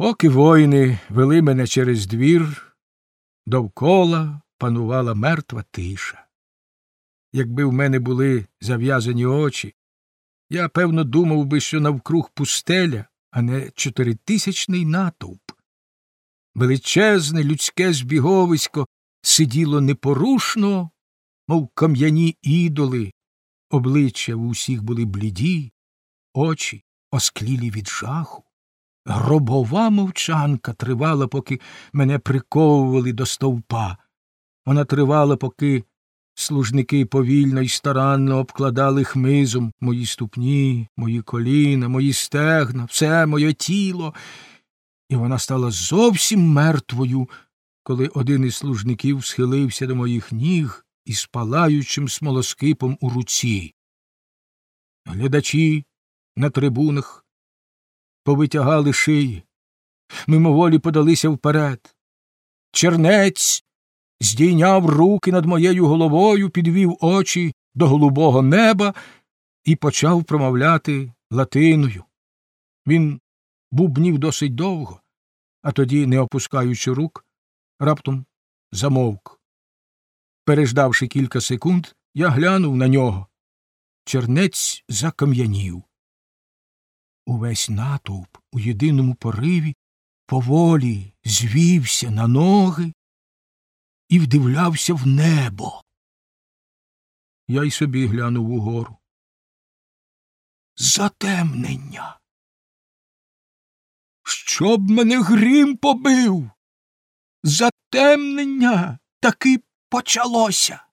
Поки воїни вели мене через двір, довкола панувала мертва тиша. Якби в мене були зав'язані очі, я, певно, думав би, що навкруг пустеля, а не чотиритисячний натовп. Величезне людське збіговисько сиділо непорушно, мов кам'яні ідоли, обличчя в усіх були бліді, очі осклілі від жаху. Гробова мовчанка тривала, поки мене приковували до стовпа. Вона тривала, поки служники повільно й старанно обкладали хмизом мої ступні, мої коліна, мої стегна, все моє тіло, і вона стала зовсім мертвою, коли один із служників схилився до моїх ніг із палаючим смолоскипом у руці. Глядачі на трибунах повитягали шиї, мимоволі подалися вперед. Чернець здійняв руки над моєю головою, підвів очі до голубого неба і почав промовляти латиною. Він бубнів досить довго, а тоді, не опускаючи рук, раптом замовк. Переждавши кілька секунд, я глянув на нього. Чернець закам'янів. Увесь натовп у єдиному пориві поволі звівся на ноги і вдивлявся в небо. Я й собі глянув угору. Затемнення. Щоб мене грім побив. Затемнення таки почалося.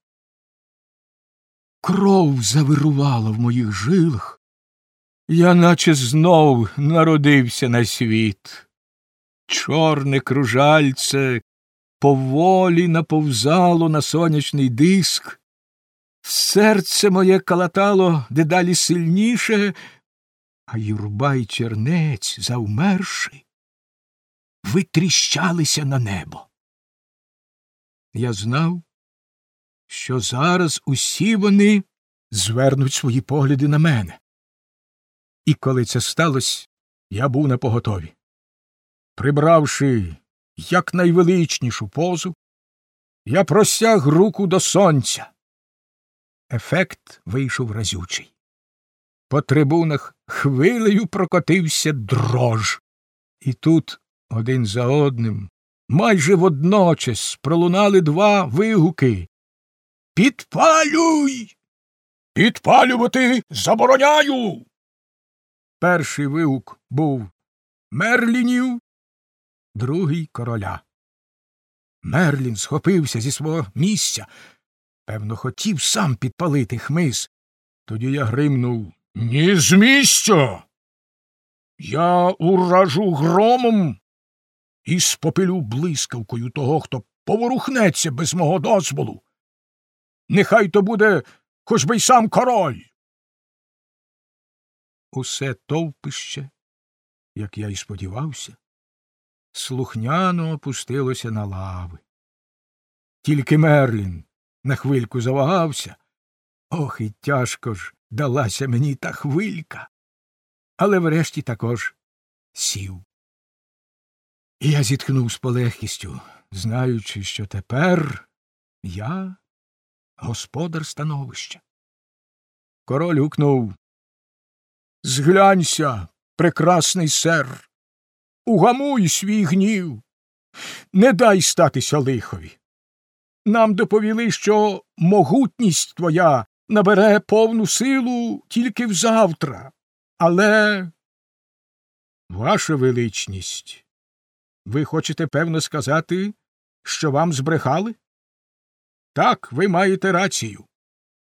Кров завирувала в моїх жилах. Я наче знов народився на світ. Чорне кружальце поволі наповзало на сонячний диск. Серце моє калатало дедалі сильніше, а юрба й чернець, завмерши, витріщалися на небо. Я знав, що зараз усі вони звернуть свої погляди на мене. І коли це сталося, я був на поготові. Прибравши якнайвеличнішу позу, я простяг руку до сонця. Ефект вийшов разючий. По трибунах хвилею прокотився дрож. І тут один за одним майже водночас пролунали два вигуки. Підпалюй. Підпалювати забороняю. Перший вигук був Мерлінів, другий короля. Мерлін схопився зі свого місця. Певно, хотів сам підпалити хмиз. Тоді я гримнув Ні з місця. Я уражу громом і спопилю блискавкою того, хто поворухнеться без мого дозволу. Нехай то буде хоч би й сам король. Усе товпище, як я й сподівався, слухняно опустилося на лави. Тільки Мерлін на хвильку завагався. Ох, і тяжко ж далася мені та хвилька. Але врешті також сів. І я зітхнув з полегкістю, знаючи, що тепер я господар становища. Король гукнув Зглянься, прекрасний сер, угамуй свій гнів, не дай статися лихові. Нам доповіли, що могутність твоя набере повну силу тільки взавтра, але. Ваша величність, ви хочете певно сказати, що вам збрехали? Так, ви маєте рацію.